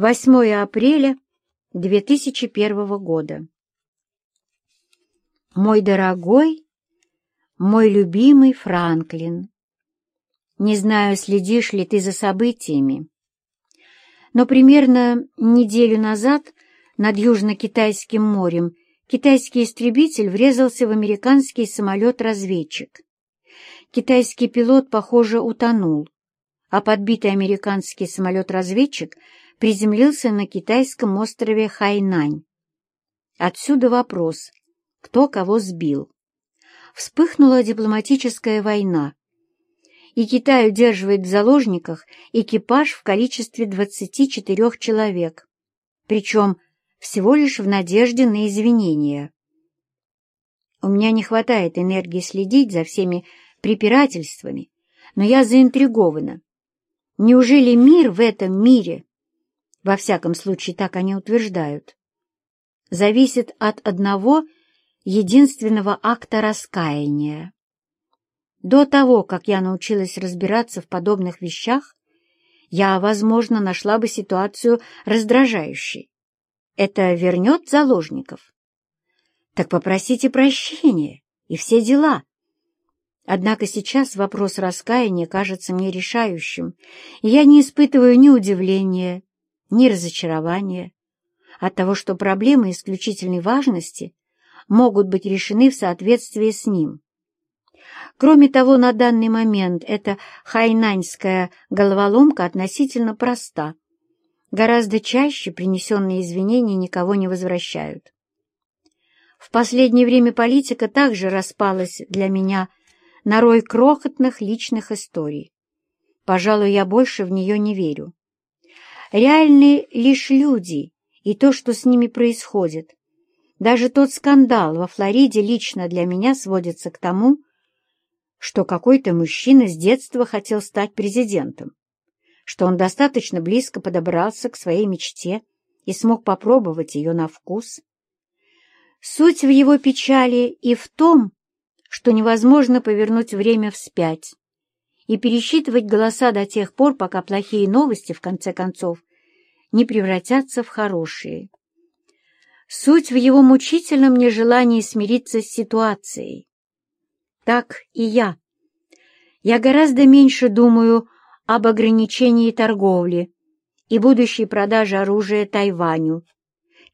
8 апреля 2001 года. Мой дорогой, мой любимый Франклин, не знаю, следишь ли ты за событиями, но примерно неделю назад над Южно-Китайским морем китайский истребитель врезался в американский самолет-разведчик. Китайский пилот, похоже, утонул, а подбитый американский самолет-разведчик приземлился на китайском острове Хайнань. Отсюда вопрос, кто кого сбил. Вспыхнула дипломатическая война, и Китай удерживает в заложниках экипаж в количестве 24 человек, причем всего лишь в надежде на извинения. У меня не хватает энергии следить за всеми препирательствами, но я заинтригована. Неужели мир в этом мире, во всяком случае так они утверждают, зависит от одного единственного акта раскаяния? До того, как я научилась разбираться в подобных вещах, я, возможно, нашла бы ситуацию раздражающей. Это вернет заложников? Так попросите прощения и все дела. Однако сейчас вопрос раскаяния кажется мне решающим, и я не испытываю ни удивления, ни разочарования от того, что проблемы исключительной важности могут быть решены в соответствии с ним. Кроме того, на данный момент эта хайнаньская головоломка относительно проста. Гораздо чаще принесенные извинения никого не возвращают. В последнее время политика также распалась для меня на рой крохотных личных историй. Пожалуй, я больше в нее не верю. Реальны лишь люди и то, что с ними происходит. Даже тот скандал во Флориде лично для меня сводится к тому, что какой-то мужчина с детства хотел стать президентом, что он достаточно близко подобрался к своей мечте и смог попробовать ее на вкус. Суть в его печали и в том, что невозможно повернуть время вспять и пересчитывать голоса до тех пор, пока плохие новости, в конце концов, не превратятся в хорошие. Суть в его мучительном нежелании смириться с ситуацией, так и я. Я гораздо меньше думаю об ограничении торговли и будущей продаже оружия Тайваню,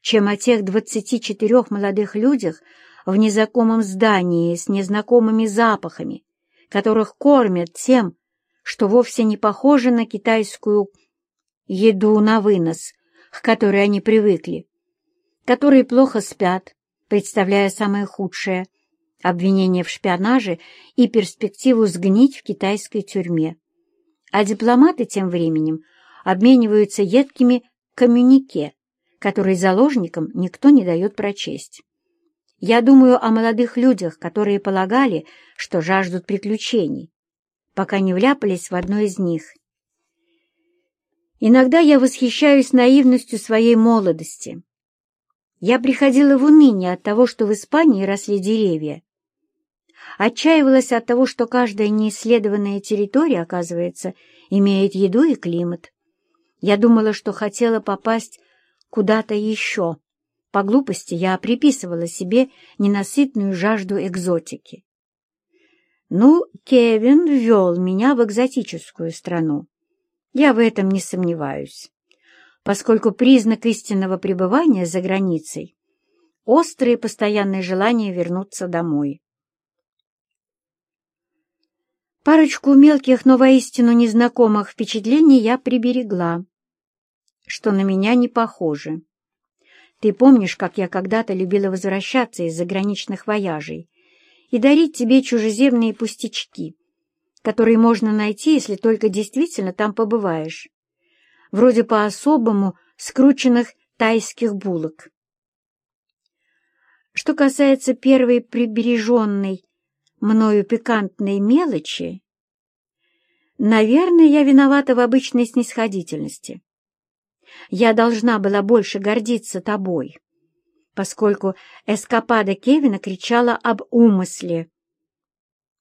чем о тех 24 молодых людях в незнакомом здании с незнакомыми запахами, которых кормят тем, что вовсе не похоже на китайскую еду на вынос, к которой они привыкли, которые плохо спят, представляя самое худшее, обвинение в шпионаже и перспективу сгнить в китайской тюрьме. А дипломаты тем временем обмениваются едкими коммюнике, которые заложникам никто не дает прочесть. Я думаю о молодых людях, которые полагали, что жаждут приключений, пока не вляпались в одно из них. Иногда я восхищаюсь наивностью своей молодости. Я приходила в уныние от того, что в Испании росли деревья, Отчаивалась от того, что каждая неисследованная территория, оказывается, имеет еду и климат. Я думала, что хотела попасть куда-то еще. По глупости я приписывала себе ненасытную жажду экзотики. Ну, Кевин ввел меня в экзотическую страну. Я в этом не сомневаюсь, поскольку признак истинного пребывания за границей — острое постоянное желание вернуться домой. Парочку мелких, но воистину незнакомых впечатлений я приберегла, что на меня не похоже. Ты помнишь, как я когда-то любила возвращаться из заграничных вояжей и дарить тебе чужеземные пустячки, которые можно найти, если только действительно там побываешь, вроде по-особому скрученных тайских булок. Что касается первой прибереженной мною пикантные мелочи, наверное, я виновата в обычной снисходительности. Я должна была больше гордиться тобой, поскольку эскапада Кевина кричала об умысле.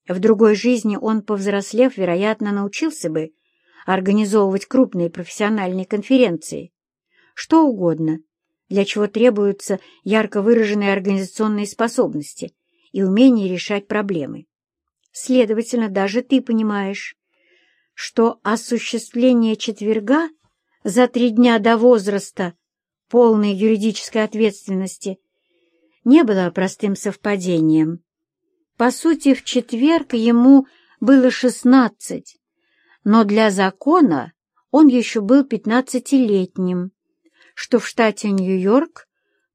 В другой жизни он, повзрослев, вероятно, научился бы организовывать крупные профессиональные конференции, что угодно, для чего требуются ярко выраженные организационные способности и умение решать проблемы. Следовательно, даже ты понимаешь, что осуществление четверга за три дня до возраста полной юридической ответственности не было простым совпадением. По сути, в четверг ему было шестнадцать, но для закона он еще был пятнадцатилетним, что в штате Нью-Йорк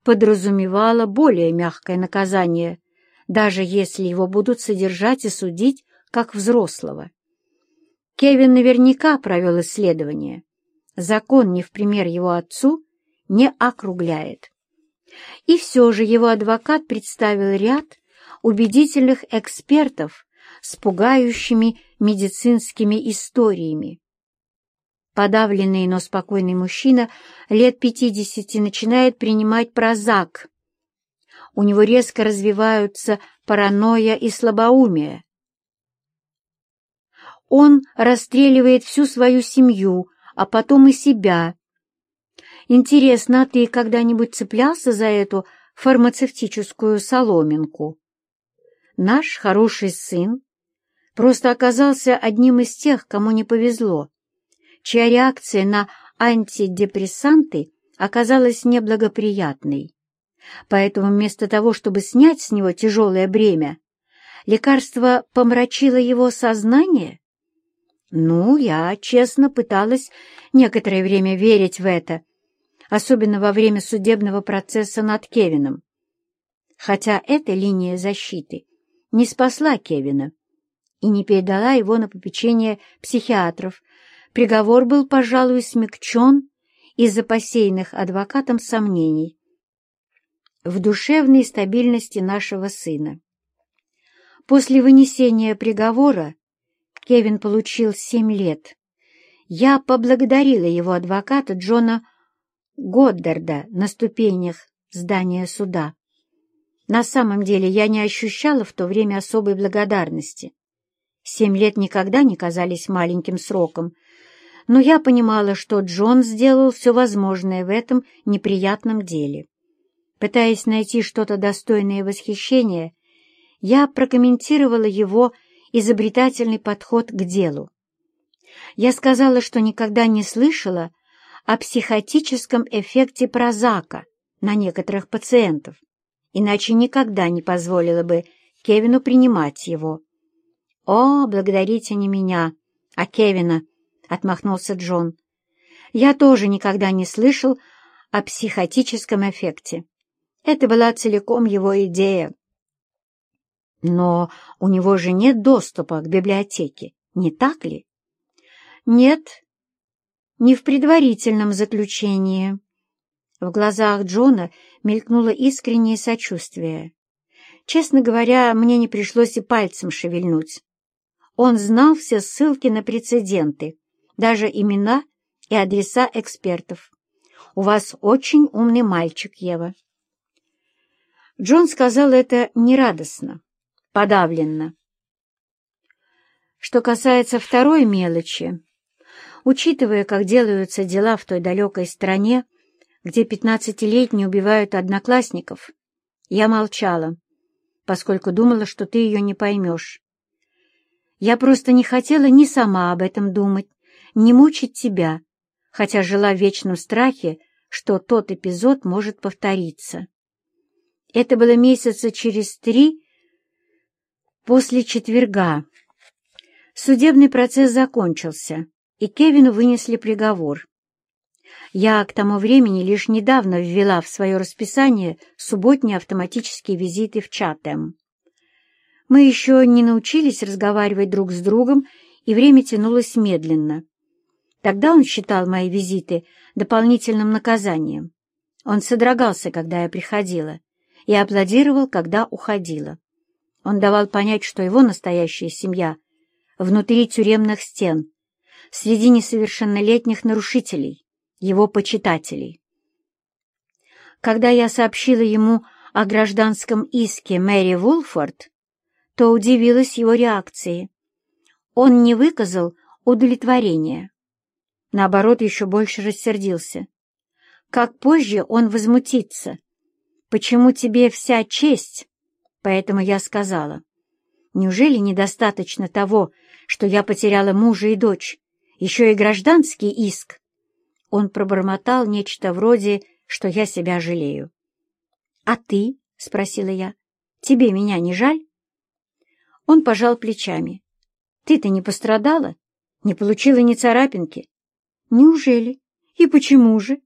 подразумевало более мягкое наказание, даже если его будут содержать и судить как взрослого. Кевин наверняка провел исследование. Закон, не в пример его отцу, не округляет. И все же его адвокат представил ряд убедительных экспертов с пугающими медицинскими историями. Подавленный, но спокойный мужчина лет пятидесяти начинает принимать прозак. У него резко развиваются паранойя и слабоумие. Он расстреливает всю свою семью, а потом и себя. Интересно, а ты когда-нибудь цеплялся за эту фармацевтическую соломинку? Наш хороший сын просто оказался одним из тех, кому не повезло чья реакция на антидепрессанты оказалась неблагоприятной. Поэтому вместо того, чтобы снять с него тяжелое бремя, лекарство помрачило его сознание? Ну, я честно пыталась некоторое время верить в это, особенно во время судебного процесса над Кевином. Хотя эта линия защиты не спасла Кевина и не передала его на попечение психиатров, Приговор был, пожалуй, смягчен из-за посеянных адвокатом сомнений в душевной стабильности нашего сына. После вынесения приговора Кевин получил семь лет. Я поблагодарила его адвоката Джона Годдарда на ступенях здания суда. На самом деле я не ощущала в то время особой благодарности. Семь лет никогда не казались маленьким сроком, но я понимала, что Джон сделал все возможное в этом неприятном деле. Пытаясь найти что-то достойное восхищения, я прокомментировала его изобретательный подход к делу. Я сказала, что никогда не слышала о психотическом эффекте прозака на некоторых пациентов, иначе никогда не позволила бы Кевину принимать его. «О, благодарите не меня, а Кевина», отмахнулся Джон. «Я тоже никогда не слышал о психотическом эффекте. Это была целиком его идея». «Но у него же нет доступа к библиотеке, не так ли?» «Нет, не в предварительном заключении». В глазах Джона мелькнуло искреннее сочувствие. Честно говоря, мне не пришлось и пальцем шевельнуть. Он знал все ссылки на прецеденты, даже имена и адреса экспертов. У вас очень умный мальчик, Ева. Джон сказал это нерадостно, подавленно. Что касается второй мелочи, учитывая, как делаются дела в той далекой стране, где пятнадцатилетние убивают одноклассников, я молчала, поскольку думала, что ты ее не поймешь. Я просто не хотела ни сама об этом думать, не мучить тебя, хотя жила в вечном страхе, что тот эпизод может повториться. Это было месяца через три после четверга. Судебный процесс закончился, и Кевину вынесли приговор. Я к тому времени лишь недавно ввела в свое расписание субботние автоматические визиты в Чатэм. Мы еще не научились разговаривать друг с другом, и время тянулось медленно. Тогда он считал мои визиты дополнительным наказанием. Он содрогался, когда я приходила, и аплодировал, когда уходила. Он давал понять, что его настоящая семья внутри тюремных стен, среди несовершеннолетних нарушителей, его почитателей. Когда я сообщила ему о гражданском иске Мэри Вулфорд, то удивилась его реакции. Он не выказал удовлетворения. Наоборот, еще больше рассердился. как позже он возмутится. Почему тебе вся честь? Поэтому я сказала, неужели недостаточно того, что я потеряла мужа и дочь, еще и гражданский иск? Он пробормотал нечто вроде, что я себя жалею. «А ты?» — спросила я. «Тебе меня не жаль?» Он пожал плечами. «Ты-то не пострадала? Не получила ни царапинки?» «Неужели? И почему же?»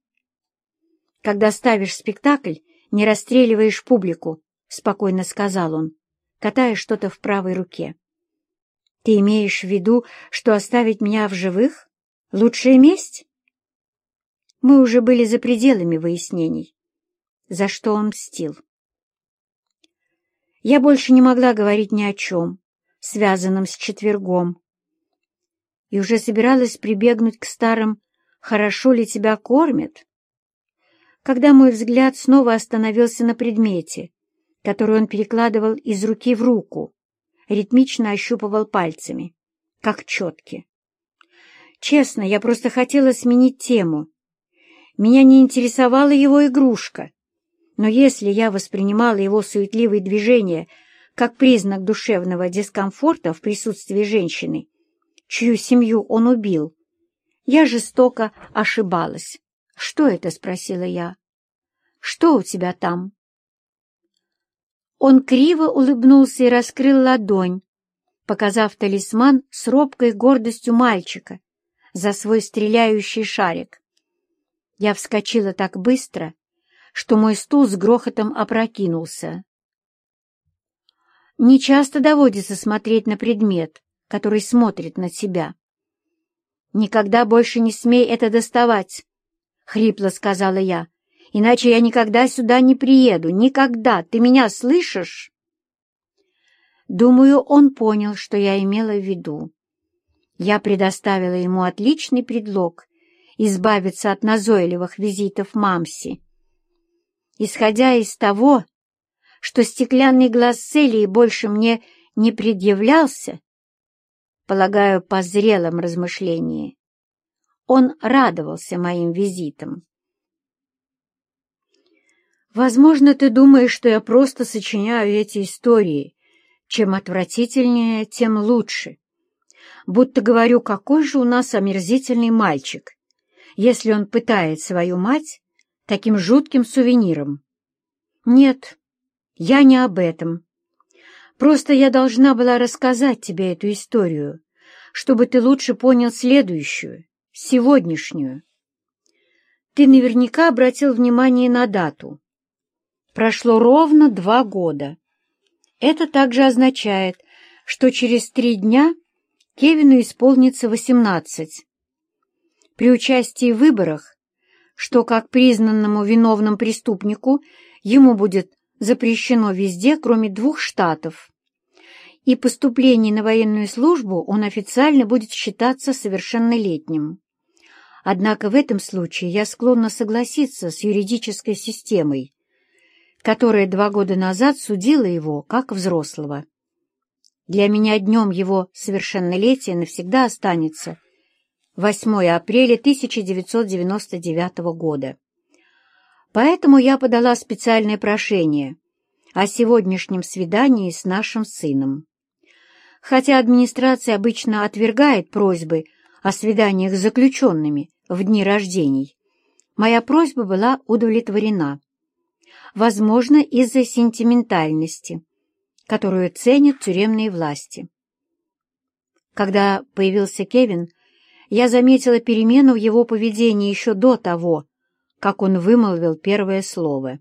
«Когда ставишь спектакль, не расстреливаешь публику», — спокойно сказал он, катая что-то в правой руке. «Ты имеешь в виду, что оставить меня в живых — лучшая месть?» Мы уже были за пределами выяснений, за что он мстил. Я больше не могла говорить ни о чем, связанном с четвергом, и уже собиралась прибегнуть к старым «хорошо ли тебя кормят?», когда мой взгляд снова остановился на предмете, который он перекладывал из руки в руку, ритмично ощупывал пальцами, как четки. Честно, я просто хотела сменить тему. Меня не интересовала его игрушка, но если я воспринимала его суетливые движения как признак душевного дискомфорта в присутствии женщины, чью семью он убил, я жестоко ошибалась. «Что это?» — спросила я. «Что у тебя там?» Он криво улыбнулся и раскрыл ладонь, показав талисман с робкой гордостью мальчика за свой стреляющий шарик. Я вскочила так быстро, что мой стул с грохотом опрокинулся. Не часто доводится смотреть на предмет, который смотрит на тебя. «Никогда больше не смей это доставать», — хрипло сказала я, «иначе я никогда сюда не приеду, никогда, ты меня слышишь?» Думаю, он понял, что я имела в виду. Я предоставила ему отличный предлог избавиться от назойливых визитов Мамси исходя из того, что стеклянный глаз Селии больше мне не предъявлялся, полагаю, по зрелом размышлении, он радовался моим визитам. Возможно, ты думаешь, что я просто сочиняю эти истории. Чем отвратительнее, тем лучше. Будто говорю, какой же у нас омерзительный мальчик, если он пытает свою мать таким жутким сувениром. Нет, я не об этом. Просто я должна была рассказать тебе эту историю, чтобы ты лучше понял следующую, сегодняшнюю. Ты наверняка обратил внимание на дату. Прошло ровно два года. Это также означает, что через три дня Кевину исполнится восемнадцать. При участии в выборах что как признанному виновным преступнику ему будет запрещено везде, кроме двух штатов. И поступление на военную службу он официально будет считаться совершеннолетним. Однако в этом случае я склонна согласиться с юридической системой, которая два года назад судила его как взрослого. Для меня днем его совершеннолетия навсегда останется 8 апреля 1999 года. Поэтому я подала специальное прошение о сегодняшнем свидании с нашим сыном. Хотя администрация обычно отвергает просьбы о свиданиях с заключенными в дни рождений, моя просьба была удовлетворена. Возможно, из-за сентиментальности, которую ценят тюремные власти. Когда появился Кевин, я заметила перемену в его поведении еще до того, как он вымолвил первое слово.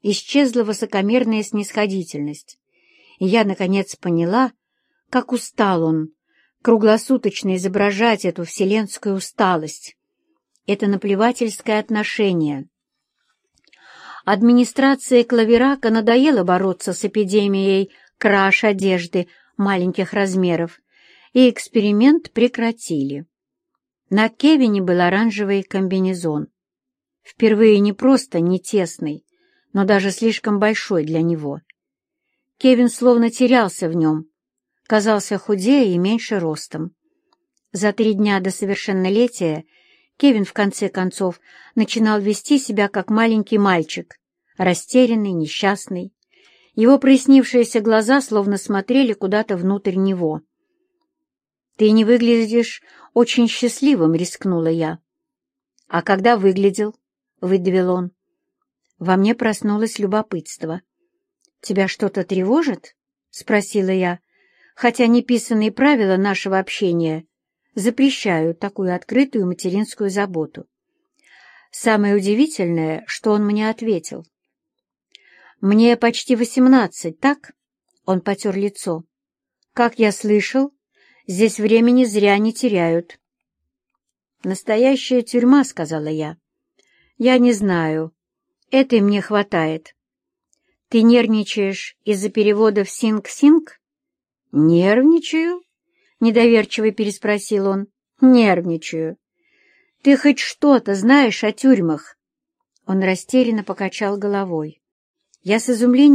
Исчезла высокомерная снисходительность, и я, наконец, поняла, как устал он круглосуточно изображать эту вселенскую усталость, это наплевательское отношение. Администрация Клаверака надоело бороться с эпидемией краш одежды маленьких размеров, и эксперимент прекратили. На Кевине был оранжевый комбинезон. Впервые не просто не тесный, но даже слишком большой для него. Кевин словно терялся в нем, казался худее и меньше ростом. За три дня до совершеннолетия Кевин, в конце концов, начинал вести себя как маленький мальчик, растерянный, несчастный. Его прояснившиеся глаза словно смотрели куда-то внутрь него. «Ты не выглядишь очень счастливым», — рискнула я. «А когда выглядел?» — выдавил он. Во мне проснулось любопытство. «Тебя что-то тревожит?» — спросила я, хотя неписанные правила нашего общения запрещают такую открытую материнскую заботу. Самое удивительное, что он мне ответил. «Мне почти восемнадцать, так?» Он потер лицо. «Как я слышал, здесь времени зря не теряют». «Настоящая тюрьма», — сказала я. «Я не знаю. Этой мне хватает». «Ты нервничаешь из-за перевода в синг-синг?» «Нервничаю?» — недоверчиво переспросил он. «Нервничаю. Ты хоть что-то знаешь о тюрьмах?» Он растерянно покачал головой. Я с изумлением